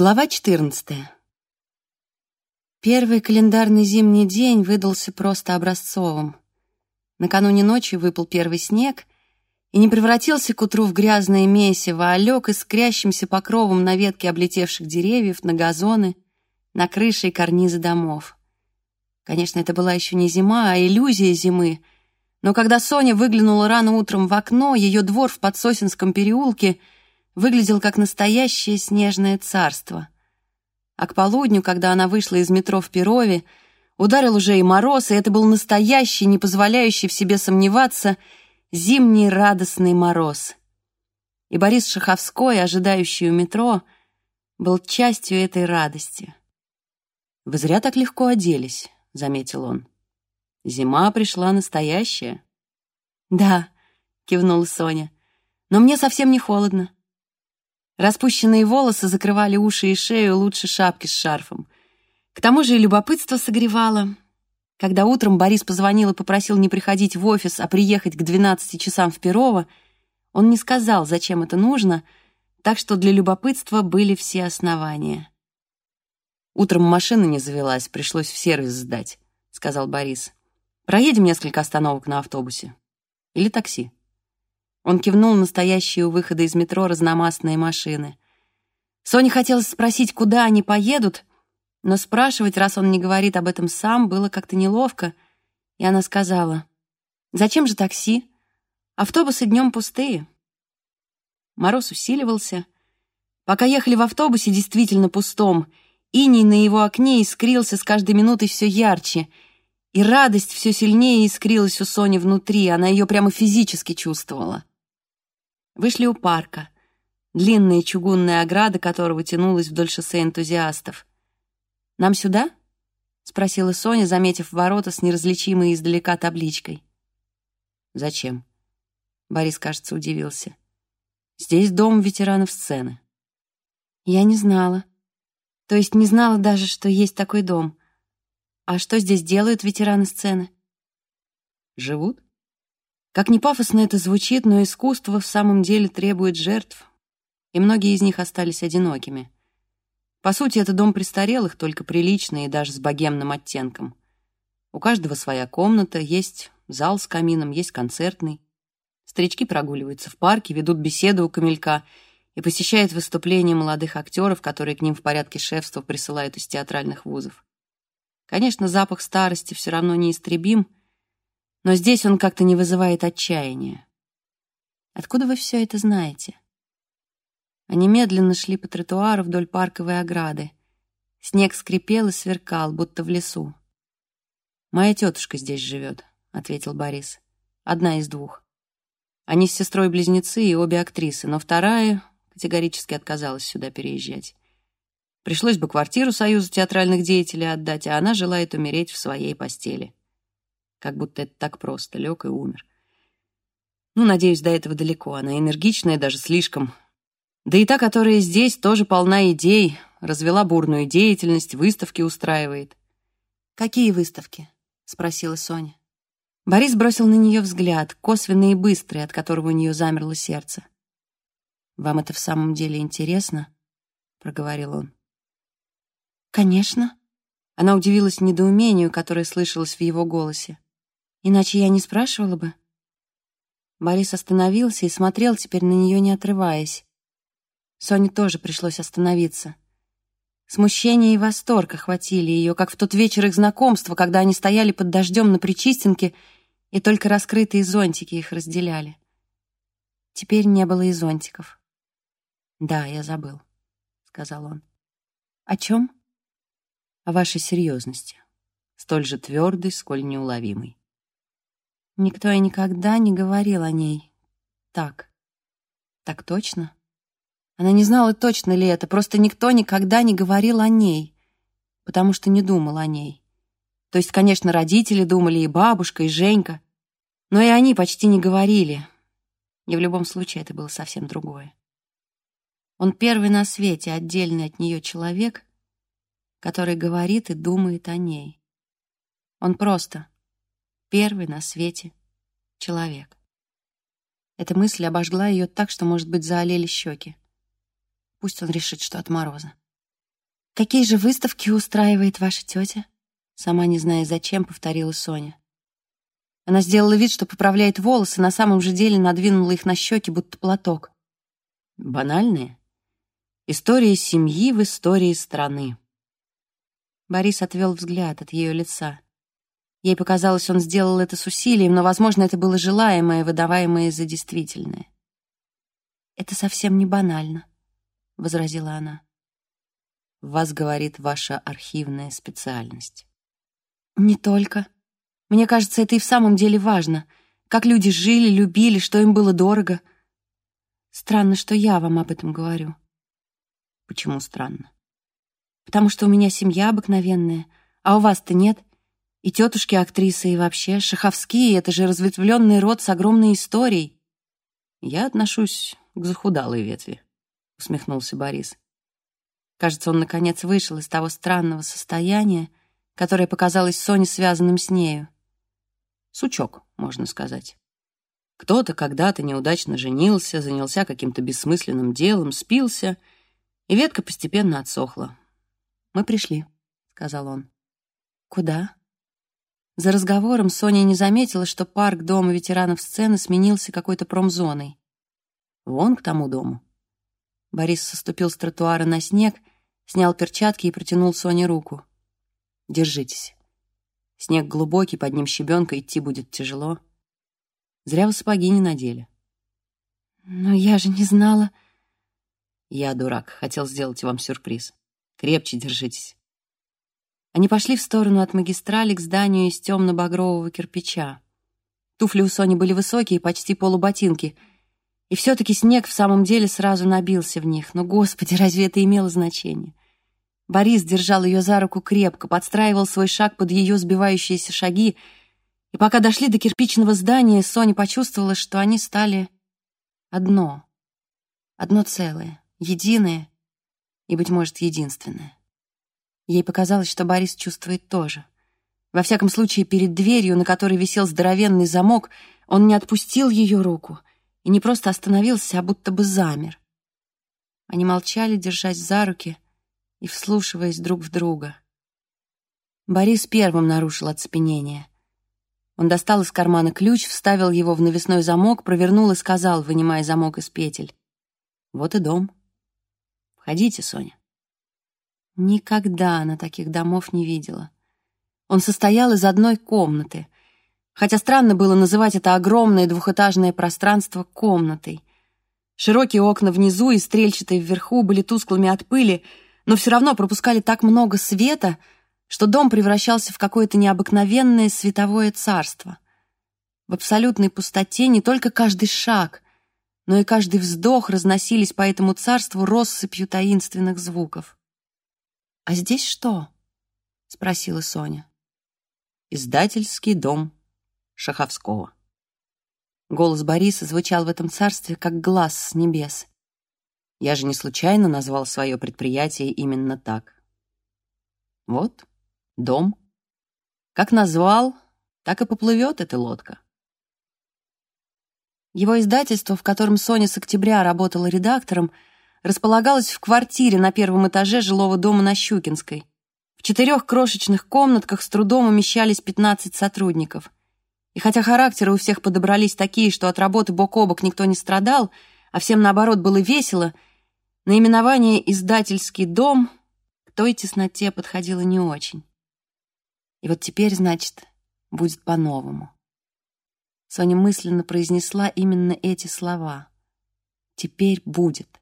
Глава 14. Первый календарный зимний день выдался просто образцовым. Накануне ночи выпал первый снег и не превратился к утру в грязное месиво, а лег искрящимся покровом на ветки облетевших деревьев, на газоны, на крыши и карнизы домов. Конечно, это была еще не зима, а иллюзия зимы, но когда Соня выглянула рано утром в окно, ее двор в Подсосинском переулке — выглядел как настоящее снежное царство. А к полудню, когда она вышла из метро в Перове, ударил уже и мороз, и это был настоящий, не позволяющий в себе сомневаться, зимний радостный мороз. И Борис Шаховской, ожидающий у метро, был частью этой радости. «Вы зря так легко оделись», — заметил он. «Зима пришла настоящая». «Да», — кивнула Соня, — «но мне совсем не холодно. Распущенные волосы закрывали уши и шею лучше шапки с шарфом. К тому же и любопытство согревало. Когда утром Борис позвонил и попросил не приходить в офис, а приехать к 12 часам в Перово, он не сказал, зачем это нужно, так что для любопытства были все основания. «Утром машина не завелась, пришлось в сервис сдать», — сказал Борис. «Проедем несколько остановок на автобусе. Или такси». Он кивнул на стоящие у выхода из метро разномастные машины. Соне хотелось спросить, куда они поедут, но спрашивать, раз он не говорит об этом сам, было как-то неловко, и она сказала, «Зачем же такси? Автобусы днем пустые». Мороз усиливался. Пока ехали в автобусе, действительно пустом, иней на его окне искрился с каждой минутой все ярче, и радость все сильнее искрилась у Сони внутри, она ее прямо физически чувствовала. Вышли у парка, длинная чугунная ограда которого тянулась вдоль шоссе энтузиастов. «Нам сюда?» — спросила Соня, заметив ворота с неразличимой издалека табличкой. «Зачем?» — Борис, кажется, удивился. «Здесь дом ветеранов сцены». «Я не знала. То есть не знала даже, что есть такой дом. А что здесь делают ветераны сцены?» «Живут?» Как ни пафосно это звучит, но искусство в самом деле требует жертв, и многие из них остались одинокими. По сути, это дом престарелых, только приличный и даже с богемным оттенком. У каждого своя комната, есть зал с камином, есть концертный. Старички прогуливаются в парке, ведут беседу у камелька и посещают выступления молодых актеров, которые к ним в порядке шефства присылают из театральных вузов. Конечно, запах старости все равно неистребим — но здесь он как-то не вызывает отчаяния. Откуда вы все это знаете? Они медленно шли по тротуару вдоль парковой ограды. Снег скрипел и сверкал, будто в лесу. «Моя тетушка здесь живет», — ответил Борис. «Одна из двух. Они с сестрой-близнецы и обе актрисы, но вторая категорически отказалась сюда переезжать. Пришлось бы квартиру Союза театральных деятелей отдать, а она желает умереть в своей постели как будто это так просто, лег и умер. Ну, надеюсь, до этого далеко. Она энергичная, даже слишком. Да и та, которая здесь, тоже полна идей, развела бурную деятельность, выставки устраивает. «Какие выставки?» — спросила Соня. Борис бросил на нее взгляд, косвенный и быстрый, от которого у нее замерло сердце. «Вам это в самом деле интересно?» — проговорил он. «Конечно». Она удивилась недоумению, которое слышалось в его голосе. Иначе я не спрашивала бы. Борис остановился и смотрел теперь на нее, не отрываясь. Соне тоже пришлось остановиться. Смущение и восторг охватили ее, как в тот вечер их знакомства, когда они стояли под дождем на Причистенке, и только раскрытые зонтики их разделяли. Теперь не было и зонтиков. «Да, я забыл», — сказал он. «О чем?» «О вашей серьезности, столь же твердой, сколь неуловимой. Никто и никогда не говорил о ней. Так. Так точно? Она не знала, точно ли это, просто никто никогда не говорил о ней, потому что не думал о ней. То есть, конечно, родители думали, и бабушка, и Женька, но и они почти не говорили. И в любом случае это было совсем другое. Он первый на свете, отдельный от нее человек, который говорит и думает о ней. Он просто первый на свете человек. Эта мысль обожгла ее так, что, может быть, заолели щеки. Пусть он решит, что от мороза. «Какие же выставки устраивает ваша тетя?» Сама не зная зачем, повторила Соня. Она сделала вид, что поправляет волосы, на самом же деле надвинула их на щеки, будто платок. Банальные. История семьи в истории страны. Борис отвел взгляд от ее лица. Ей показалось, он сделал это с усилием, но, возможно, это было желаемое, выдаваемое за действительное. «Это совсем не банально», — возразила она. «Вас говорит ваша архивная специальность». «Не только. Мне кажется, это и в самом деле важно. Как люди жили, любили, что им было дорого. Странно, что я вам об этом говорю». «Почему странно?» «Потому что у меня семья обыкновенная, а у вас-то нет. И тетушки актрисы, и вообще, шаховские — это же разветвленный род с огромной историей». «Я отношусь к захудалой ветви», — усмехнулся Борис. Кажется, он, наконец, вышел из того странного состояния, которое показалось Соне связанным с нею. Сучок, можно сказать. Кто-то когда-то неудачно женился, занялся каким-то бессмысленным делом, спился, и ветка постепенно отсохла. «Мы пришли», — сказал он. «Куда?» За разговором Соня не заметила, что парк Дома ветеранов сцены сменился какой-то промзоной. Вон к тому дому. Борис соступил с тротуара на снег, снял перчатки и протянул Соне руку. Держитесь. Снег глубокий, под ним щебенка, идти будет тяжело. Зря вы сапоги не надели. Но я же не знала. Я дурак, хотел сделать вам сюрприз. Крепче держитесь. Они пошли в сторону от магистрали к зданию из темно-багрового кирпича. Туфли у Сони были высокие, почти полуботинки — и все-таки снег в самом деле сразу набился в них. Но, господи, разве это имело значение? Борис держал ее за руку крепко, подстраивал свой шаг под ее сбивающиеся шаги, и пока дошли до кирпичного здания, Соня почувствовала, что они стали одно. Одно целое, единое и, быть может, единственное. Ей показалось, что Борис чувствует тоже. Во всяком случае, перед дверью, на которой висел здоровенный замок, он не отпустил ее руку — и не просто остановился, а будто бы замер. Они молчали, держась за руки и вслушиваясь друг в друга. Борис первым нарушил оцепенение. Он достал из кармана ключ, вставил его в навесной замок, провернул и сказал, вынимая замок из петель. «Вот и дом. Входите, Соня». Никогда она таких домов не видела. Он состоял из одной комнаты — хотя странно было называть это огромное двухэтажное пространство комнатой. Широкие окна внизу и стрельчатые вверху были тусклыми от пыли, но все равно пропускали так много света, что дом превращался в какое-то необыкновенное световое царство. В абсолютной пустоте не только каждый шаг, но и каждый вздох разносились по этому царству россыпью таинственных звуков. «А здесь что?» — спросила Соня. «Издательский дом Шаховского. Голос Бориса звучал в этом царстве, как глаз с небес. Я же не случайно назвал свое предприятие именно так. Вот, дом. Как назвал, так и поплывет эта лодка. Его издательство, в котором Соня с октября работала редактором, располагалось в квартире на первом этаже жилого дома на Щукинской. В четырех крошечных комнатках с трудом умещались 15 сотрудников. И хотя характеры у всех подобрались такие, что от работы бок о бок никто не страдал, а всем, наоборот, было весело, наименование «издательский дом» к той тесноте подходило не очень. И вот теперь, значит, будет по-новому. Соня мысленно произнесла именно эти слова. «Теперь будет».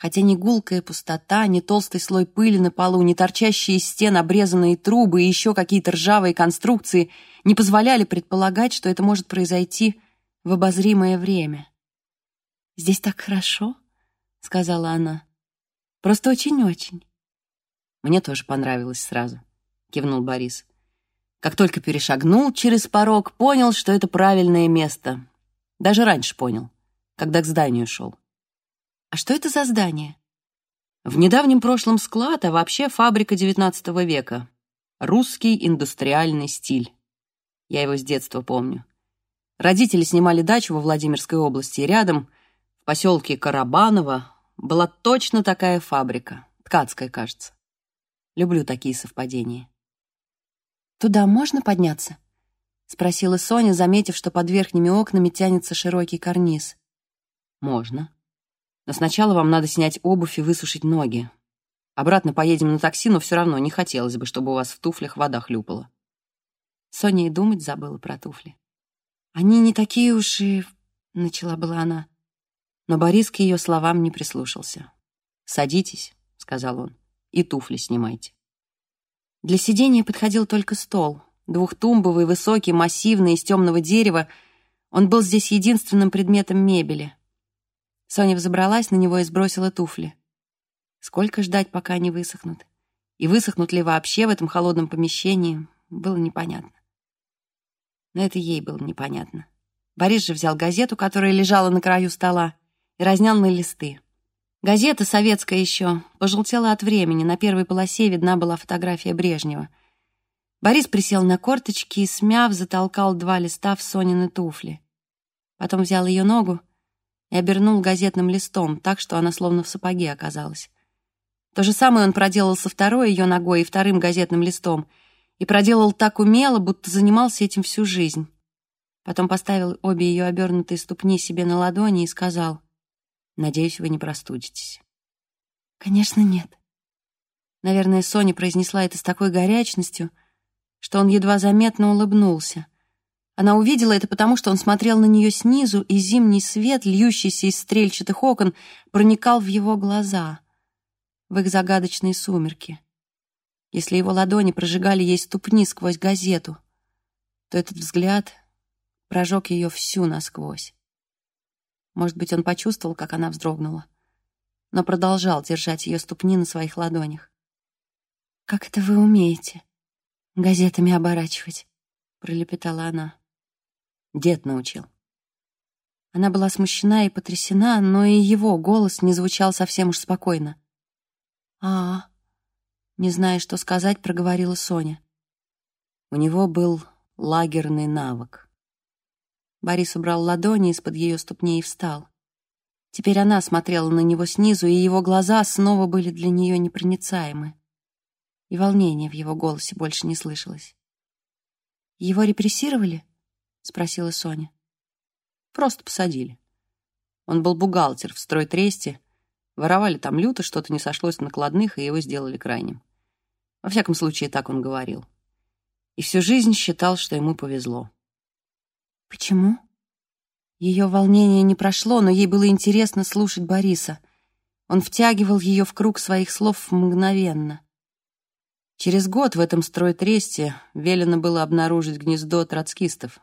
Хотя ни гулкая пустота, ни толстый слой пыли на полу, ни торчащие из стен обрезанные трубы и еще какие-то ржавые конструкции не позволяли предполагать, что это может произойти в обозримое время. «Здесь так хорошо», — сказала она. «Просто очень-очень». «Мне тоже понравилось сразу», — кивнул Борис. Как только перешагнул через порог, понял, что это правильное место. Даже раньше понял, когда к зданию шел. А что это за здание? В недавнем прошлом склад, а вообще фабрика XIX века. Русский индустриальный стиль. Я его с детства помню. Родители снимали дачу во Владимирской области, и рядом, в поселке Карабаново, была точно такая фабрика, ткацкая, кажется. Люблю такие совпадения. «Туда можно подняться?» — спросила Соня, заметив, что под верхними окнами тянется широкий карниз. «Можно. Но сначала вам надо снять обувь и высушить ноги. Обратно поедем на такси, но все равно не хотелось бы, чтобы у вас в туфлях вода хлюпала». Соня и думать забыла про туфли. «Они не такие уж и...» — начала была она. Но Борис к ее словам не прислушался. «Садитесь», — сказал он, — «и туфли снимайте». Для сидения подходил только стол. Двухтумбовый, высокий, массивный, из темного дерева. Он был здесь единственным предметом мебели. Соня взобралась на него и сбросила туфли. Сколько ждать, пока они высохнут? И высохнут ли вообще в этом холодном помещении, было непонятно. Но это ей было непонятно. Борис же взял газету, которая лежала на краю стола, и разнял на листы. Газета советская еще, пожелтела от времени, на первой полосе видна была фотография Брежнева. Борис присел на корточки и, смяв, затолкал два листа в Сонины туфли. Потом взял ее ногу и обернул газетным листом, так что она словно в сапоге оказалась. То же самое он проделал со второй ее ногой и вторым газетным листом, и проделал так умело, будто занимался этим всю жизнь. Потом поставил обе ее обернутые ступни себе на ладони и сказал, «Надеюсь, вы не простудитесь». «Конечно, нет». Наверное, Соня произнесла это с такой горячностью, что он едва заметно улыбнулся. Она увидела это потому, что он смотрел на нее снизу, и зимний свет, льющийся из стрельчатых окон, проникал в его глаза, в их загадочные сумерки. Если его ладони прожигали ей ступни сквозь газету, то этот взгляд прожег ее всю насквозь. Может быть, он почувствовал, как она вздрогнула, но продолжал держать ее ступни на своих ладонях. «Как это вы умеете? Газетами оборачивать?» — пролепетала она. Дед научил. Она была смущена и потрясена, но и его голос не звучал совсем уж спокойно. а, -а не зная, что сказать, проговорила Соня. У него был лагерный навык. Борис убрал ладони из-под ее ступней и встал. Теперь она смотрела на него снизу, и его глаза снова были для нее непроницаемы. И волнения в его голосе больше не слышалось. «Его репрессировали?» — спросила Соня. «Просто посадили. Он был бухгалтер в стройтресте. Воровали там люто, что-то не сошлось в накладных, и его сделали крайним. Во всяком случае, так он говорил. И всю жизнь считал, что ему повезло. Почему? Ее волнение не прошло, но ей было интересно слушать Бориса. Он втягивал ее в круг своих слов мгновенно. Через год в этом стройтресте велено было обнаружить гнездо троцкистов.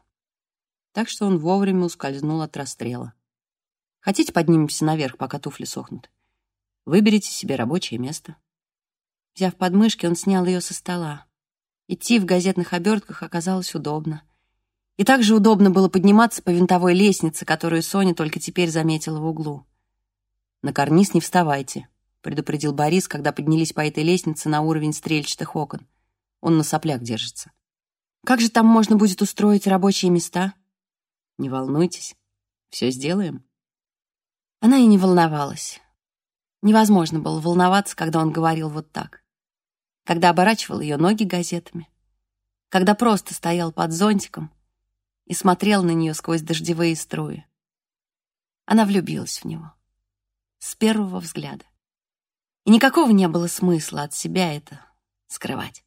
Так что он вовремя ускользнул от расстрела. Хотите, поднимемся наверх, пока туфли сохнут? Выберите себе рабочее место. Взяв подмышки, он снял ее со стола. Идти в газетных обертках оказалось удобно. И также удобно было подниматься по винтовой лестнице, которую Соня только теперь заметила в углу. «На карниз не вставайте», — предупредил Борис, когда поднялись по этой лестнице на уровень стрельчатых окон. Он на соплях держится. «Как же там можно будет устроить рабочие места?» «Не волнуйтесь, все сделаем». Она и не волновалась. Невозможно было волноваться, когда он говорил вот так. Когда оборачивал ее ноги газетами. Когда просто стоял под зонтиком и смотрел на нее сквозь дождевые струи. Она влюбилась в него. С первого взгляда. И никакого не было смысла от себя это скрывать.